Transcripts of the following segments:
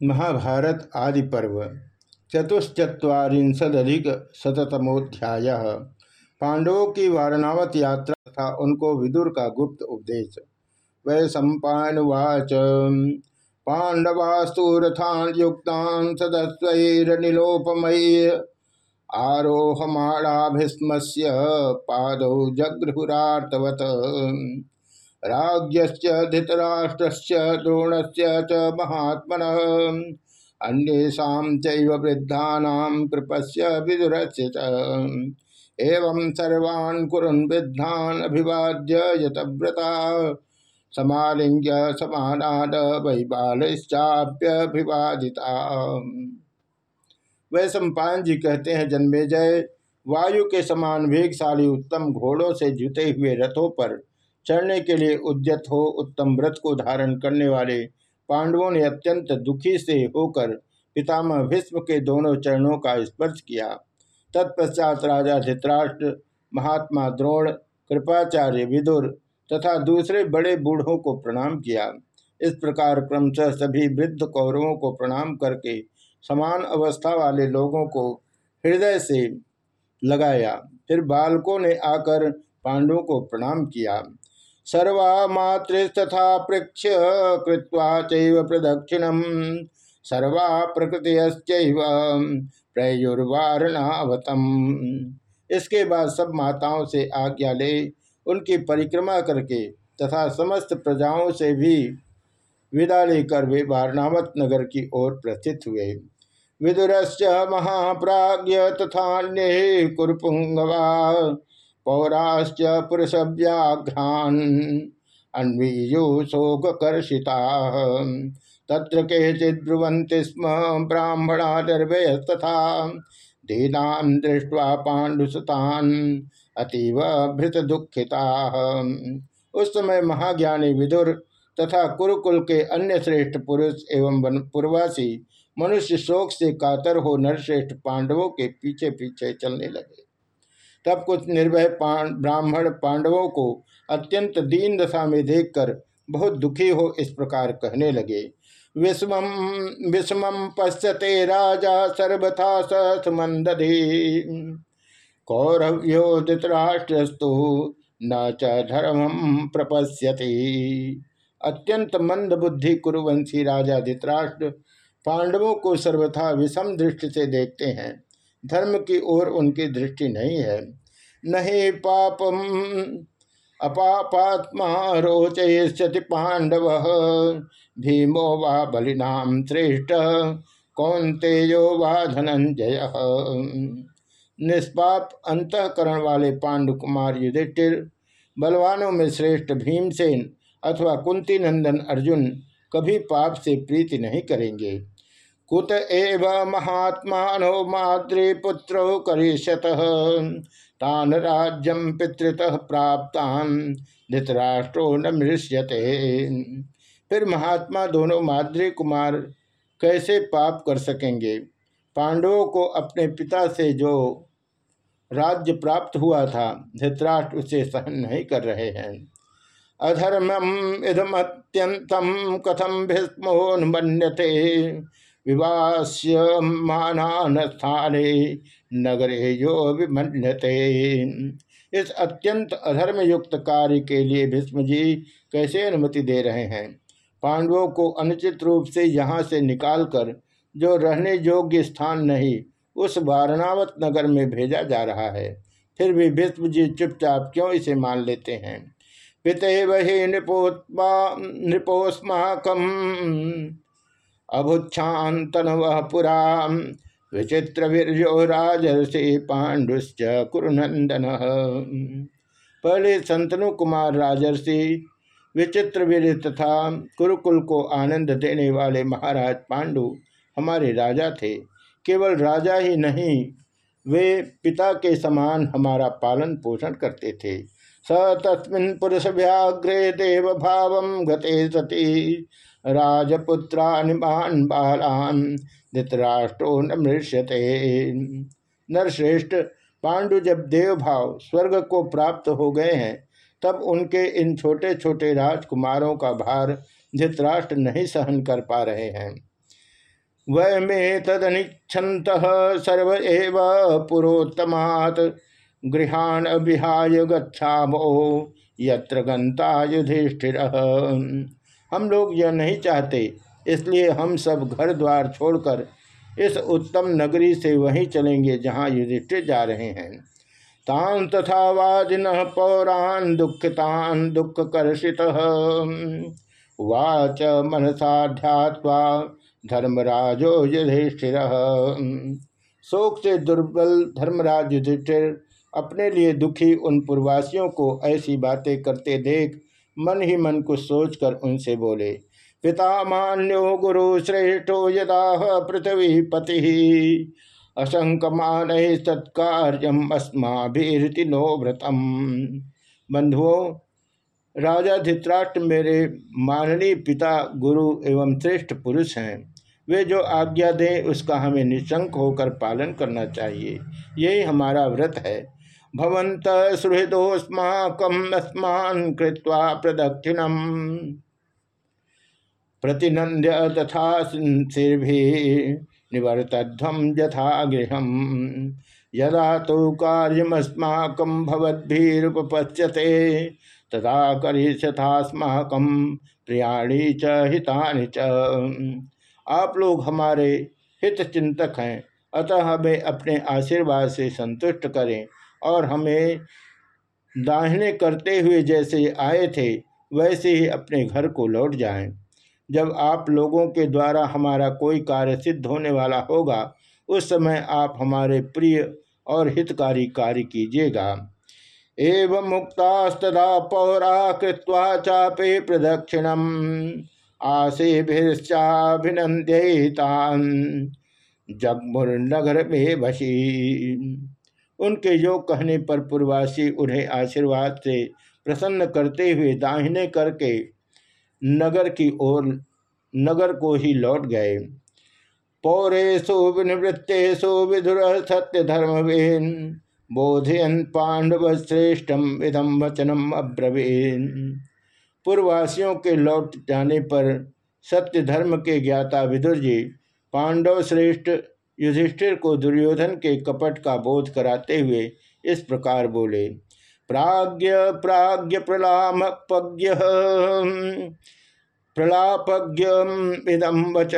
महाभारत आदि पर्व, चतुश्चत्वारिंशदधिक शतमोध्याय पांडवों की वारणावत यात्रा तथा उनको विदुर का गुप्त उपदेश। वै सम्पावाच पांडवास्तूरथान युक्तान सदस्वैरनिलोपमयी आरोहमाणा भीस्म पाद जगृहुरार्तवत। राज्ञश्च धृतराष्ट्रस्य द्रोणस्य च महात्मन। अन्येषां चैव वृद्धानां कृपस्य विदुरस्य एवं सर्वान् कुरुन् वृद्धान् अभिवाद्य यतव्रता। समालिंग्य समानाद वैबालश्चाप्यभिवादिता। वह सम्पान जी कहते हैं जन्मे जय वायु के समान वेगशाली उत्तम घोड़ों से जुते हुए रथों पर चढ़ने के लिए उद्यत हो उत्तम व्रत को धारण करने वाले पांडवों ने अत्यंत दुखी से होकर पितामह भीष्म के दोनों चरणों का स्पर्श किया। तत्पश्चात राजा धित्राष्ट्र, महात्मा द्रोण, कृपाचार्य विदुर तथा दूसरे बड़े बूढ़ों को प्रणाम किया। इस प्रकार क्रमशः सभी वृद्ध कौरवों को प्रणाम करके समान अवस्था वाले लोगों को हृदय से लगाया। फिर बालकों ने आकर पांडवों को प्रणाम किया। सर्वा मातृस्तथा पृक्ष कृत्वा प्रदक्षिणम। सर्वा प्रकृतिश्चैव प्रयुर्वारणावतम। इसके बाद सब माताओं से आज्ञा ले, उनकी परिक्रमा करके तथा समस्त प्रजाओं से भी विदा लेकर वे वारणावत नगर की ओर प्रस्थित हुए। विदुरश्च महाप्राज्य तथा कुरुपुंगवा। पौराश्च पुरुष व्याघ्रान अन्वीयो शोकर्षिता तत्र केचिद्रुवन्ति स्म ब्राह्मणा निर्भयस्तथा दीनां दृष्ट्वा पाण्डुसुतान् अतीव भृत दुखिता उस समय महाज्ञानी विदुर तथा कुरुकुल के अन्य श्रेष्ठ पुरुष एवं पूर्वासी मनुष्य शोक से कातर हो नरश्रेष्ठ पांडवों के पीछे पीछे चलने लगे। तब कुछ निर्भय ब्राह्मण पांडवों को अत्यंत दीन दशा में देखकर बहुत दुखी हो इस प्रकार कहने लगे। विषम विषम पश्यते राजा सर्वथा समंदधि कौरव्यो धृतराष्ट्रस्तु न च धर्म प्रपश्यति। अत्यंत मंद बुद्धि कुरुवंशी राजा धृतराष्ट्र पांडवों को सर्वथा विषम दृष्टि से देखते हैं। धर्म की ओर उनकी दृष्टि नहीं है। नहीं पापम अपापात्मा रोचयति पांडव। भीमो वा बलिनाम श्रेष्ठ कौन तेजो वा धनंजय। निष्पाप अंतकरण वाले पांडु कुमार युधिष्ठिर, बलवानों में श्रेष्ठ भीमसेन अथवा कुंती नंदन अर्जुन कभी पाप से प्रीति नहीं करेंगे। कुत एव महात्मा मातृपुत्र करिष्यत। तान राज्यम पितृतः प्राप्तान, धृतराष्ट्रो न मृष्यते। फिर महात्मा दोनों माद्री कुमार कैसे पाप कर सकेंगे? पांडवों को अपने पिता से जो राज्य प्राप्त हुआ था, धृतराष्ट्र उसे सहन नहीं कर रहे हैं। अधर्मम इधमत्यंतम कथम भीष्मोन्मन्यते विवास्य मानान स्थाने नगरे जो विमन्यते। इस अत्यंत अधर्म युक्त कार्य के लिए भीष्म जी कैसे अनुमति दे रहे हैं? पांडवों को अनुचित रूप से यहाँ से निकालकर जो रहने योग्य स्थान नहीं, उस वारणावत नगर में भेजा जा रहा है। फिर भी भीष्म जी चुपचाप क्यों इसे मान लेते हैं? पिते वही नृपोत्मा नृपोस्माकम। अभुच्छातन वह पुरा विचित्र वीर्यो राजर्षि पांडुश्च कुरुनंदन पहले संतनु कुमार राजर्षि विचित्र वीर तथा कुरुकुल को आनंद देने वाले महाराज पांडु हमारे राजा थे। केवल राजा ही नहीं, वे पिता के समान हमारा पालन पोषण करते थे। स तस्मिन् पुरुष व्याघ्रे देव भाव गते सती। राजपुत्रान महान बालान धृतराष्ट्रो न मृष्यते नरश्रेष्ठ पांडु जब देव भाव स्वर्ग को प्राप्त हो गए हैं, तब उनके इन छोटे छोटे राजकुमारों का भार धृतराष्ट्र नहीं सहन कर पा रहे हैं। वयमे तदनिच्छन्त सर्व एव पुरोत्तमात् गृहाण विहाय गच्छामो, यत्र गंता युधिष्ठिर। हम लोग यह नहीं चाहते। इसलिए हम सब घर द्वार छोड़कर इस उत्तम नगरी से वहीं चलेंगे जहाँ युधिष्ठिर जा रहे हैं। तान तथा वादिन पौरान दुखितान दुख कर्षित वाच मनसा ध्यात्वा धर्मराजो युधिष्ठिर। शोक से दुर्बल धर्मराज युधिष्ठिर अपने लिए दुखी उन पूर्वासियों को ऐसी बातें करते देख मन ही मन को सोचकर उनसे बोले पिता मान्यो गुरु श्रेष्ठो यदा पृथ्वी पति। असंकमान सत्कार्यम अस्माभिति नो व्रतम। बंधुओं, राजा धित्राष्ट्र मेरे माननीय पिता, गुरु एवं श्रेष्ठ पुरुष हैं। वे जो आज्ञा दें, उसका हमें निशंक होकर पालन करना चाहिए। यही हमारा व्रत है। भवंत सुहृदोस्माकम प्रदक्षिणम। प्रतिनंद्य तथा शिर्भि निवर्तध्वम यथा गृह यदा तो कार्यमस्माक भवद्भिरुपपच्यते तथा करिष्यथास्माक प्रियाणी च हितानि च। आप लोग हमारे हित चिंतक हैं, अतः हमें अपने आशीर्वाद से संतुष्ट करें। और हमें दाहिने करते हुए जैसे आए थे, वैसे ही अपने घर को लौट जाएँ। जब आप लोगों के द्वारा हमारा कोई कार्य सिद्ध होने वाला होगा, उस समय आप हमारे प्रिय और हितकारी कार्य कीजिएगा। एवं मुक्तास्तदा पौरा कृत्वा चापे प्रदक्षिणम आसेभिश्चाभिनंदतान जगमुर्नगर में भसी उनके योग कहने पर पूर्वासी उन्हें आशीर्वाद से प्रसन्न करते हुए दाहिने करके नगर की ओर, नगर को ही लौट गए। पौरेशु विनिवृत्तेषु विधुर सत्य धर्मवेन बोधयन पांडव श्रेष्ठम विधम वचनम अब्रवीन। पूर्ववासियों के लौट जाने पर सत्य धर्म के ज्ञाता विदुर जी, पांडव श्रेष्ठ युधिष्ठिर को दुर्योधन के कपट का बोध कराते हुए इस प्रकार बोले, प्राज्ञ प्राज्ञ प्रलाम पज्ञ इदम वच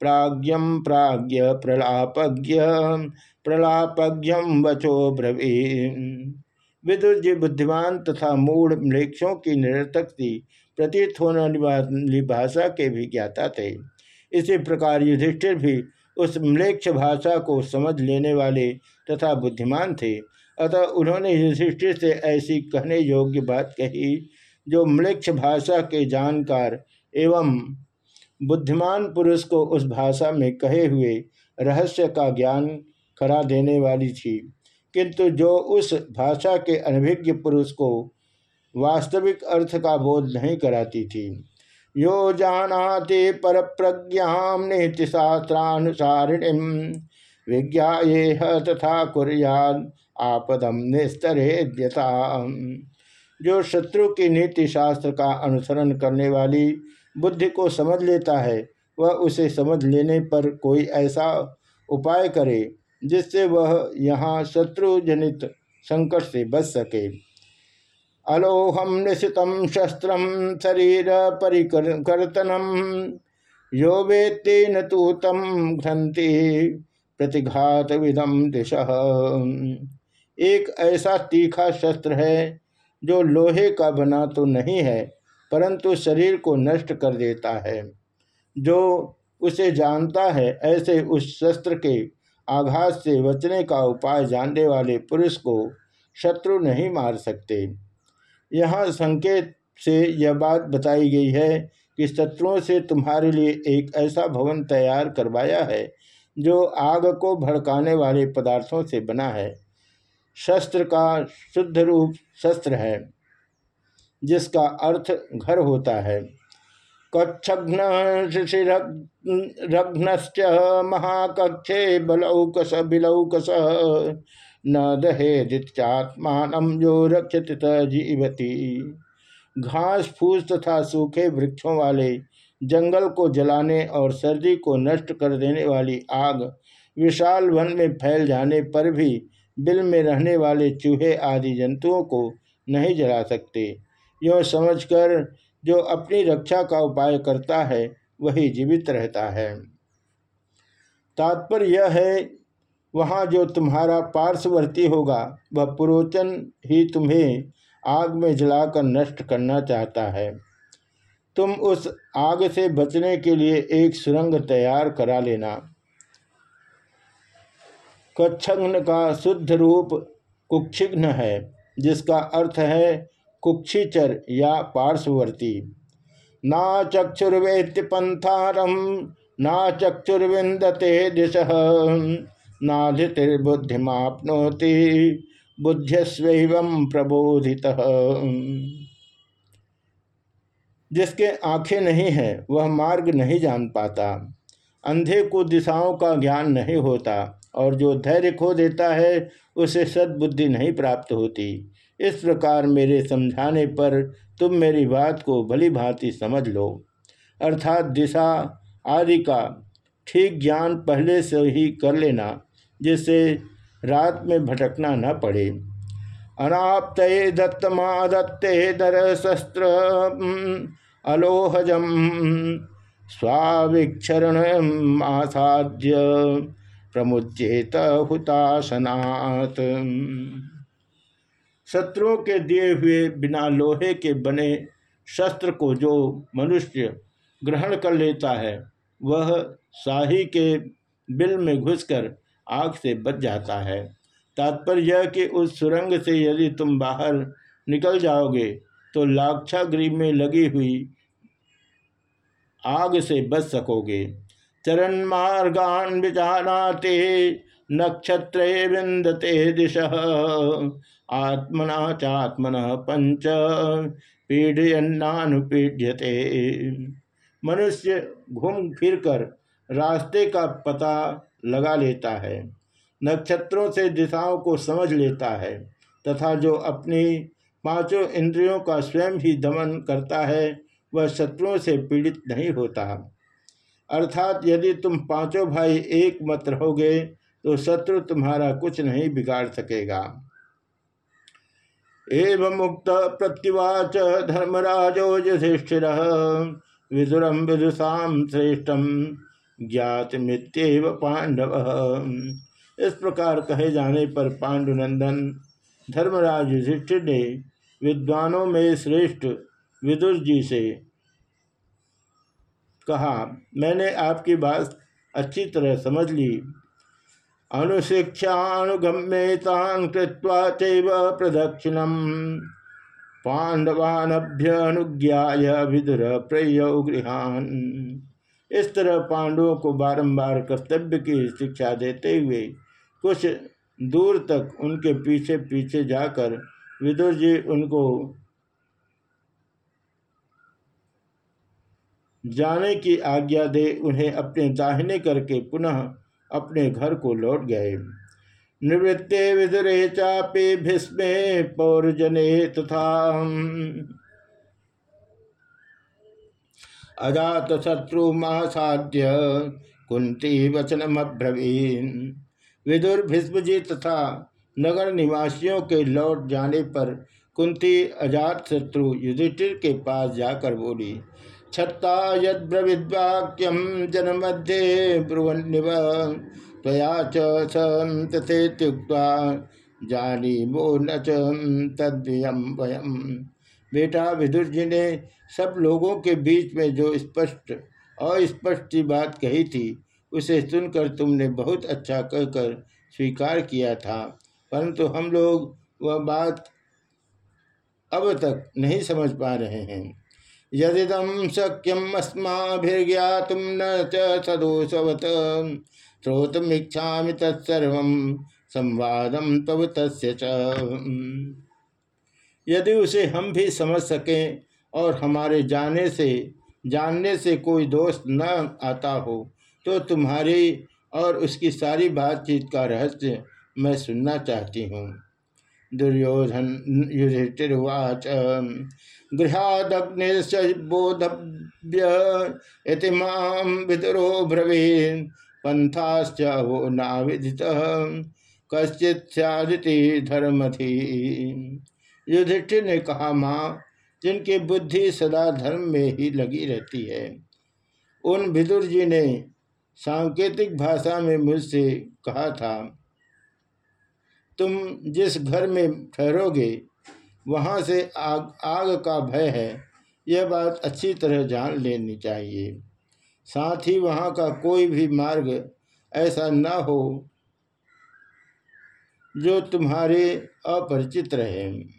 प्राज्ञम प्राज्ञ प्रलापज्ञ प्रलापज्ञम वचो ब्रवीन विदुर जी बुद्धिमान तथा मूढ़ मृक्षों की निरर्थक सी प्रतीत होने वाली भाषा के भी ज्ञाता थे। इसी प्रकार युधिष्ठिर भी उस म्लेक्ष भाषा को समझ लेने वाले तथा बुद्धिमान थे। अतः उन्होंने युधिष्ठिर से ऐसी कहने योग्य बात कही जो म्लेक्ष भाषा के जानकार एवं बुद्धिमान पुरुष को उस भाषा में कहे हुए रहस्य का ज्ञान करा देने वाली थी। किंतु जो उस भाषा के अनभिज्ञ पुरुष को वास्तविक अर्थ का बोध नहीं कराती थी। यो जानाते पर प्रज्ञा नीति शास्त्रानुसारिणी विज्ञा ये तथा कुरियाद आपदम निस्तरे जो शत्रु की नीति शास्त्र का अनुसरण करने वाली बुद्धि को समझ लेता है, वह उसे समझ लेने पर कोई ऐसा उपाय करे जिससे वह यहाँ शत्रु जनित संकट से बच सके। अलोहम निशित शस्त्र शरीर परिकर्तनम यो वेत्ते न तो तम प्रतिघात विदम दिश। एक ऐसा तीखा शस्त्र है, जो लोहे का बना तो नहीं है, परंतु शरीर को नष्ट कर देता है। जो उसे जानता है, ऐसे उस शस्त्र के आघात से बचने का उपाय जानने वाले पुरुष को शत्रु नहीं मार सकते। यहाँ संकेत से यह बात बताई गई है कि शत्रुओं से तुम्हारे लिए एक ऐसा भवन तैयार करवाया है, जो आग को भड़काने वाले पदार्थों से बना है। शस्त्र का शुद्ध रूप शस्त्र है, जिसका अर्थ घर होता है। कच्छघ्न शिशिरघ्नश्च महाकक्षे बलौकस बिलौकस न दहेदित्यात्मान जो रक्षित जीवती। घास, फूस तथा सूखे वृक्षों वाले, जंगल को जलाने और सर्दी को नष्ट कर देने वाली आग, विशाल वन में फैल जाने पर भी बिल में रहने वाले चूहे आदि जंतुओं को नहीं जला सकते। यो समझकर जो अपनी रक्षा का उपाय करता है, वही जीवित रहता है। तात्पर्य यह है वहाँ जो तुम्हारा पार्श्ववर्ती होगा, वह पुरोचन ही तुम्हें आग में जलाकर नष्ट करना चाहता है। तुम उस आग से बचने के लिए एक सुरंग तैयार करा लेना। कच्छग्न का शुद्ध रूप कुक्षिघ्न है, जिसका अर्थ है कुक्षिचर या पार्श्ववर्ती। ना चक्षुर्वेत्य पंथारम, ना चक्षुर्विंदते दिश। नाधितिर्बुद्धिमापनोति बुद्धिस्व प्रबोधित। जिसके आँखें नहीं हैं, वह मार्ग नहीं जान पाता। अंधे को दिशाओं का ज्ञान नहीं होता, और जो धैर्य खो देता है, उसे सद्बुद्धि नहीं प्राप्त होती। इस प्रकार मेरे समझाने पर तुम मेरी बात को भली भांति समझ लो। अर्थात दिशा, आदि का ठीक ज्ञान पहले से ही कर लेना जिससे रात में भटकना न पड़े। अनाप्त दत्तमा दत्ते दर शस्त्र अलोहजम स्वाविक्षरण आसाध्य प्रमुचेत हुतासनात् शत्रुओं के दिए हुए बिना लोहे के बने शस्त्र को जो मनुष्य ग्रहण कर लेता है, वह शाही के बिल में घुसकर आग से बच जाता है। तात्पर्य यह कि उस सुरंग से यदि तुम बाहर निकल जाओगे तो लाक्षागृह में लगी हुई आग से बच सकोगे। चरण मार्गान विचाराते नक्षत्र विंदते दिश। आत्मना चात्मन पंच पीढ़नानुपीढ़्यते मनुष्य घूम फिर कर रास्ते का पता लगा लेता है। नक्षत्रों से दिशाओं को समझ लेता है तथा जो अपनी पाँचों इंद्रियों का स्वयं ही दमन करता है, वह शत्रुओं से पीड़ित नहीं होता। अर्थात यदि तुम पाँचों भाई एक मत रहोगे तो शत्रु तुम्हारा कुछ नहीं बिगाड़ सकेगा। एवं मुक्त प्रत्युवाच धर्मराजो युधिष्ठिर विदुरम विदुषाम श्रेष्ठम। ज्ञात मित्यव पांडव। इस प्रकार कहे जाने पर पांडुनंदन, धर्मराज युधिष्ठिर ने विद्वानों में श्रेष्ठ विदुर जी से कहा, मैंने आपकी बात अच्छी तरह समझ ली। अनुशिक्षानुगम्यतान कृत्वा चैव प्रदक्षिणम। पांडवानभ्य विदुर प्रय गृहान। इस तरह पांडवों को बारंबार कर्तव्य की शिक्षा देते हुए कुछ दूर तक उनके पीछे पीछे जाकर विदुर जी उनको जाने की आज्ञा दे उन्हें अपने दाहिने करके पुनः अपने घर को लौट गए। निवृत्ते विदुरे चापे भीष्मे पौरजने तथा अजात शत्रु महासाध्य कुंती वचनमब्रवीन। विदुर भीष्मजी तथा नगर निवासियों के लौट जाने पर कुंती अजात शत्रु युधिष्ठिर के पास जाकर बोली, छत्ता यद्रविद्वाक्यम जनमध्ये ब्रुवन्निव, त्वया चथेत्युक्ता जानी मो न तद्यम वयम। बेटा विदुर जी ने सब लोगों के बीच में जो स्पष्ट, अस्पष्ट बात कही थी, उसे सुनकर तुमने बहुत अच्छा कहकर स्वीकार किया था। परंतु हम लोग वह बात अब तक नहीं समझ पा रहे हैं। यदिदम शक्यम अस्माभिर्ज्ञातुम न च सदोषवत श्रोतमीक्षा तत्सर्व संवादम तब तस्य यदि उसे हम भी समझ सकें और हमारे जाने से, जानने से कोई दोस्त न आता हो तो तुम्हारी और उसकी सारी बातचीत का रहस्य मैं सुनना चाहती हूँ। दुर्योधन युधिष्ठिर्वाच गृहादग्निश्च बोधव्य माम विदुरो ब्रवीन, पंथाश्च वो नाविदित, कश्चित धर्म थी युधिष्ठिर ने कहा, माँ, जिनकी बुद्धि सदा धर्म में ही लगी रहती है, उन विदुर जी ने सांकेतिक भाषा में मुझसे कहा था, तुम जिस घर में ठहरोगे, वहाँ से आग आग का भय है, यह बात अच्छी तरह जान लेनी चाहिए। साथ ही वहाँ का कोई भी मार्ग ऐसा न हो, जो तुम्हारे अपरिचित रहे।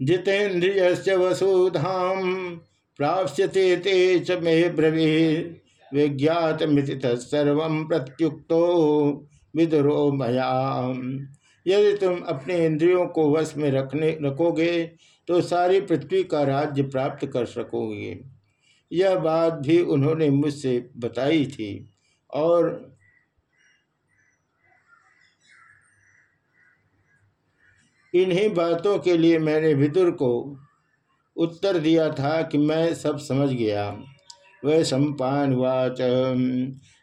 जितेन्द्रिय वसुधाम प्राप्यते ते च मे ब्रवी विज्ञात मिति तत्सर्व प्रत्युक्तो विदुरो मया यदि तुम अपने इंद्रियों को वश में रखने रखोगे तो सारी पृथ्वी का राज्य प्राप्त कर सकोगे। यह बात भी उन्होंने मुझसे बताई थी और इन्हीं बातों के लिए मैंने विदुर को उत्तर दिया था कि मैं सब समझ गया। वै सम्पावाच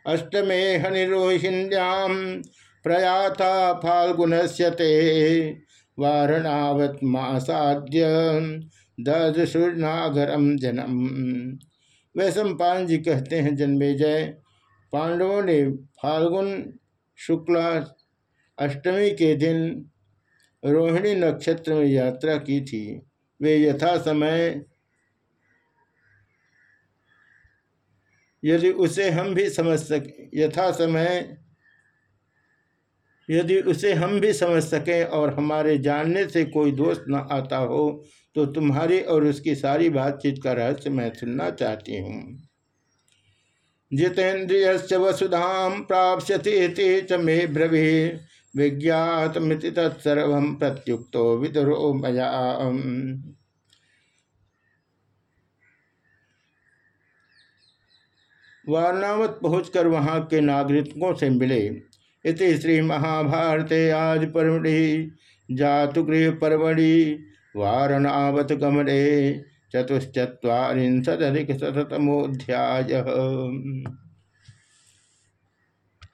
अष्टमे हनिरोहिण्याम प्रयाता फाल्गुन से ते वारणावत मासाद्य ददसुरनागरम जनम। वैश्व जी कहते हैं, जन्मेजय, पांडवों ने फाल्गुन शुक्ला अष्टमी के दिन रोहिणी नक्षत्र में यात्रा की थी। वे यथा समय यदि उसे हम भी समझ सके यथा समय यदि उसे हम भी समझ सकें और हमारे जानने से कोई दोष न आता हो तो तुम्हारी और उसकी सारी बातचीत का रहस्य मैं सुनना चाहती हूँ। जितेन्द्रिय वसुधाम प्राप्यते च मे ब्रवी विज्ञात मिति तत्सर्व प्रत्युक्तो विदुरो मया वारनावत पहुंचकर वहाँ के नागरिकों से मिले। इति श्री महाभारते आज परमढ़ि जातुगृह परमढ़ि, वारणावत गमने चतुश्चत्वारिंशदधिक शतमोध्याय